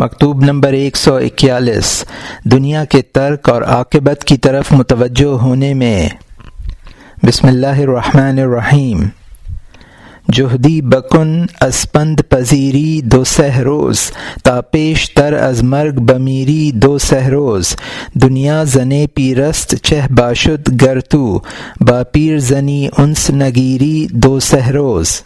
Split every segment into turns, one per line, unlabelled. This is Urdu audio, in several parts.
مکتوب نمبر ایک سو اکیالیس۔ دنیا کے ترک اور عاقبت کی طرف متوجہ ہونے میں۔ بسم اللہ الرحمن الرحیم۔ جہدی بکن اسپند پذیری دو سہروز تاپیش تر از مرگ بمیری دو سہروز دنیا زنے پیرست چہ باشد گرتو با پیر زنی انس نگیری دو سہروز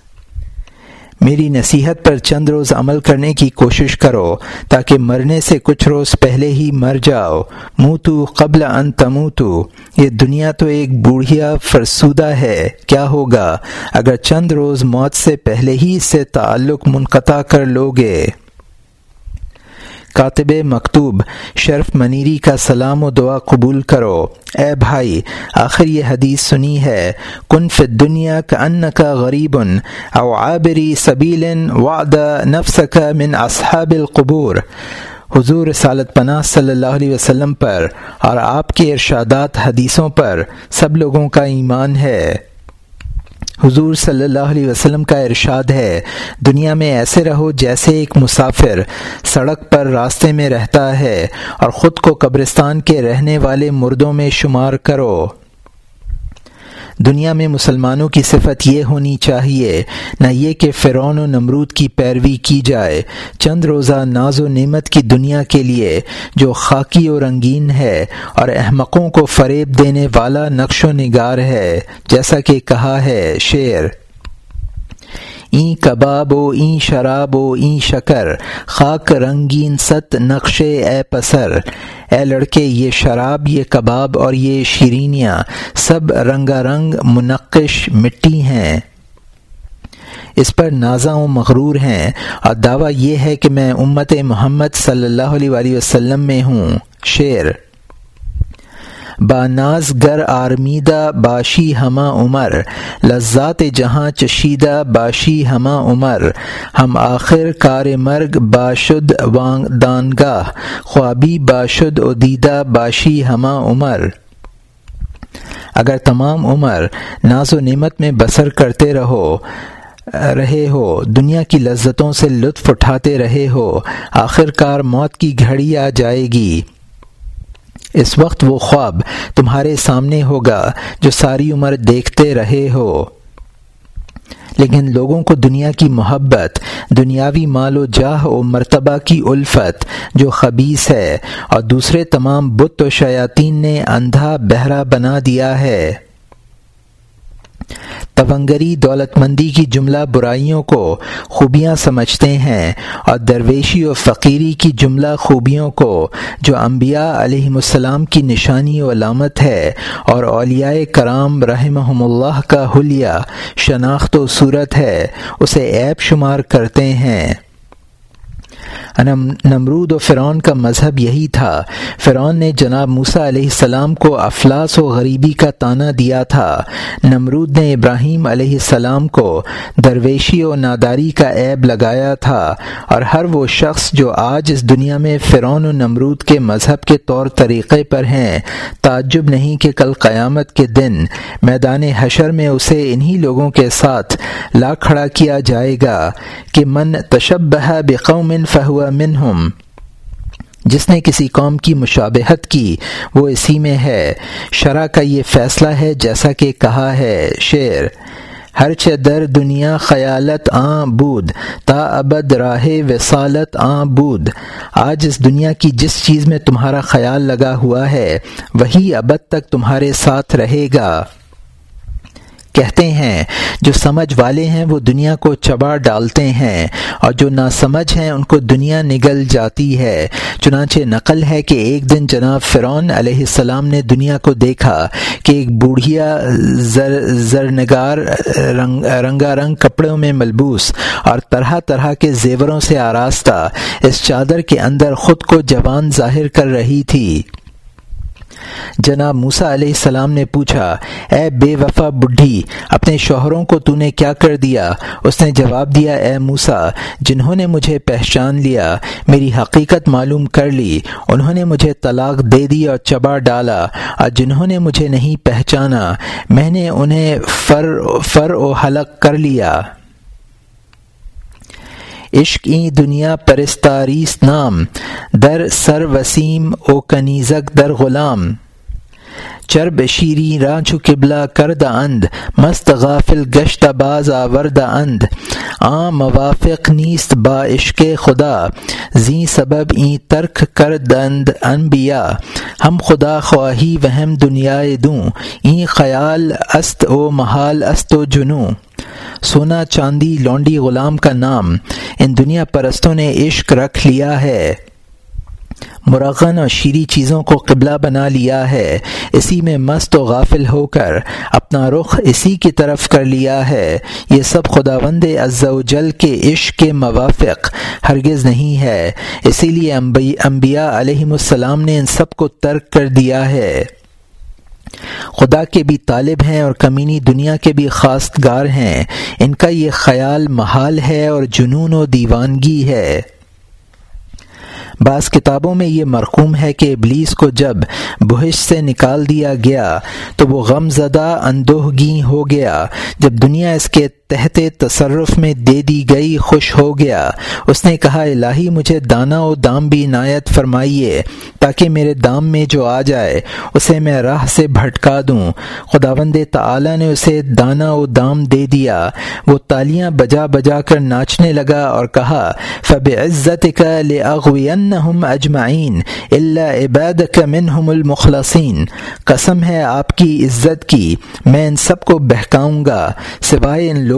میری نصیحت پر چند روز عمل کرنے کی کوشش کرو تاکہ مرنے سے کچھ روز پہلے ہی مر جاؤ۔ منہ تو قبل ان تمو تو یہ دنیا تو ایک بوڑھیا فرسودہ ہے۔ کیا ہوگا؟ اگر چند روز موت سے پہلے ہی اس سے تعلق منقطع کر لوگے کاتب مکتوب شرف منیری کا سلام و دعا قبول کرو۔ اے بھائی، آخر یہ حدیث سنی ہے۔ کن فی دنیا کا ان کا غریب او عابری سبیل وعد نفس کا من اصحاب القبور۔ حضور رسالت پناہ صلی اللہ علیہ وسلم پر اور آپ کے ارشادات حدیثوں پر سب لوگوں کا ایمان ہے۔ حضور صلی اللہ علیہ وسلم کا ارشاد ہے، دنیا میں ایسے رہو جیسے ایک مسافر سڑک پر راستے میں رہتا ہے اور خود کو قبرستان کے رہنے والے مردوں میں شمار کرو۔ دنیا میں مسلمانوں کی صفت یہ ہونی چاہیے، نہ یہ کہ فرعون و نمرود کی پیروی کی جائے۔ چند روزہ ناز و نعمت کی دنیا کے لیے جو خاکی و رنگین ہے اور احمقوں کو فریب دینے والا نقش و نگار ہے، جیسا کہ کہا ہے شعر۔ این کباب و این شراب و این شکر، خاک رنگین ست نقش اے پسر۔ اے لڑکے، یہ شراب، یہ کباب اور یہ شیرینیاں سب رنگا رنگ منقش مٹی ہیں۔ اس پر نازاں و مغرور ہیں۔ اور دعویٰ یہ ہے کہ میں امت محمد صلی اللہ علیہ وسلم میں ہوں۔ شعر با ناز گر آرمیدہ، باشی ہما عمر۔ لذات جہاں چشیدہ، باشی ہما عمر۔ ہم آخر کار مرگ، باشد وانگ دانگاہ۔ خوابی باشد و دیدہ باشی ہما عمر۔ اگر تمام عمر ناز و نعمت میں بسر کرتے رہو، رہے ہو، دنیا کی لذتوں سے لطف اٹھاتے رہے ہو، آخر کار موت کی گھڑی آ جائے گی۔ اس وقت وہ خواب تمہارے سامنے ہوگا جو ساری عمر دیکھتے رہے ہو۔ لیکن لوگوں کو دنیا کی محبت، دنیاوی مال و جاہ و مرتبہ کی الفت جو خبیص ہے اور دوسرے تمام بت و شیاطین نے اندھا بہرا بنا دیا ہے۔ تونگری دولت مندی کی جملہ برائیوں کو خوبیاں سمجھتے ہیں اور درویشی و فقیری کی جملہ خوبیوں کو جو انبیاء علیہ السلام کی نشانی و علامت ہے اور اولیاء کرام رحمہم اللہ کا حلیہ شناخت و صورت ہے، اسے عیب شمار کرتے ہیں۔ نمرود و فرعون کا مذہب یہی تھا۔ فرعون نے جناب موسا علیہ السلام کو افلاس و غریبی کا تانا دیا تھا۔ نمرود نے ابراہیم علیہ السلام کو درویشی و ناداری کا عیب لگایا تھا اور ہر وہ شخص جو آج اس دنیا میں فرعون و نمرود کے مذہب کے طور طریقے پر ہیں، تعجب نہیں کہ کل قیامت کے دن میدان حشر میں اسے انہی لوگوں کے ساتھ لا کھڑا کیا جائے گا کہ من تشبہ بقوم فہو منہم۔ جس نے کسی قوم کی مشابہت کی، وہ اسی میں ہے۔ شرح کا یہ فیصلہ ہے جیسا کہ کہا ہے شعر۔ ہر در دنیا خیالت آں بود، تا ابد راہ وسالت آں بود۔ آج اس دنیا کی جس چیز میں تمہارا خیال لگا ہوا ہے، وہی ابد تک تمہارے ساتھ رہے گا۔ کہتے ہیں، جو سمجھ والے ہیں وہ دنیا کو چبا ڈالتے ہیں اور جو نہ سمجھ ہیں ان کو دنیا نگل جاتی ہے۔ چنانچہ نقل ہے کہ ایک دن جناب فرعون علیہ السلام نے دنیا کو دیکھا کہ ایک بوڑھیا زر، زرنگار رنگ رنگا رنگ کپڑوں میں ملبوس اور طرح طرح کے زیوروں سے آراستہ اس چادر کے اندر خود کو جوان ظاہر کر رہی تھی۔ جناب موسا علیہ السلام نے پوچھا، اے بے وفا بڈھی، اپنے شوہروں کو تو نے کیا کر دیا؟ اس نے جواب دیا، اے موسا جنہوں نے مجھے پہچان لیا، میری حقیقت معلوم کر لی، انہوں نے مجھے طلاق دے دی اور چبا ڈالا، اور جنہوں نے مجھے نہیں پہچانا، میں نے انہیں فر فر و حلق کر لیا۔ عشق این دنیا پرستاریس نام در سر وسیم او کنیزک در غلام۔ چرب شیری رانچو قبلہ کرد اند، مست غافل گشت باز آورد اند۔ آ موافق نیست با عشق خدا زی سبب این ترک کردند انبیا ہم خدا خواہی وہم دنیا دوں، این خیال است او محال است و جنوں۔ سونا چاندی لونڈی غلام کا نام، ان دنیا پرستوں نے عشق رکھ لیا ہے۔ مرغن اور شیریں چیزوں کو قبلہ بنا لیا ہے۔ اسی میں مست و غافل ہو کر اپنا رخ اسی کی طرف کر لیا ہے۔ یہ سب خدا وند و جل کے عشق کے موافق ہرگز نہیں ہے۔ اسی لیے انبیاء علیہم السلام نے ان سب کو ترک کر دیا ہے۔ خدا کے بھی طالب ہیں اور کمینی دنیا کے بھی خاص گار ہیں۔ ان کا یہ خیال محال ہے اور جنون و دیوانگی ہے۔ بعض کتابوں میں یہ مرقوم ہے کہ ابلیس کو جب بہش سے نکال دیا گیا تو وہ غم زدہ اندوہگی ہو گیا۔ جب دنیا اس کے تحت تصرف میں دے دی گئی، خوش ہو گیا۔ اس نے کہا، الہی، مجھے دانا و دام بھی عنایت فرمائیے، تاکہ میرے دام میں جو آ جائے، اسے میں راہ سے بھٹکا دوں۔ خداوند تعالی نے اسے دانا و دام دے دیا۔ وہ تالیاں بجا بجا کر ناچنے لگا اور کہا فب عزت کا اجمعین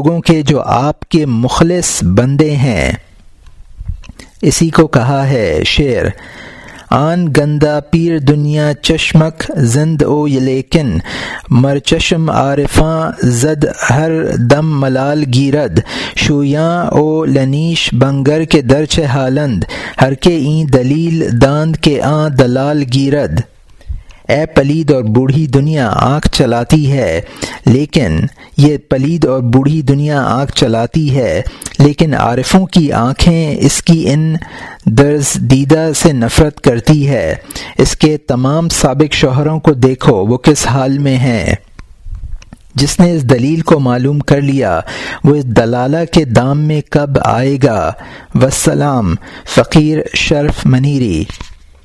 لوگوں کے جو آپ کے مخلص بندے ہیں۔ اسی کو کہا ہے شعر، آن گندا پیر دنیا چشمک زند او لیکن، مر چشم عارفاں زد ہر دم ملال گیرد۔ شویاں او لنیش بنگر کے درچ حالند، ہر کے این دلیل داند کے آ دلال گیرد۔ اے پلید اور بوڑھی دنیا آنکھ چلاتی ہے، لیکن یہ پلید اور بوڑھی دنیا آنکھ چلاتی ہے، لیکن عارفوں کی آنکھیں اس کی ان درز دیدہ سے نفرت کرتی ہے۔ اس کے تمام سابق شوہروں کو دیکھو، وہ کس حال میں ہیں؟ جس نے اس دلیل کو معلوم کر لیا، وہ اس دلالہ کے دام میں کب آئے گا؟ وسلام فقیر شرف منیری۔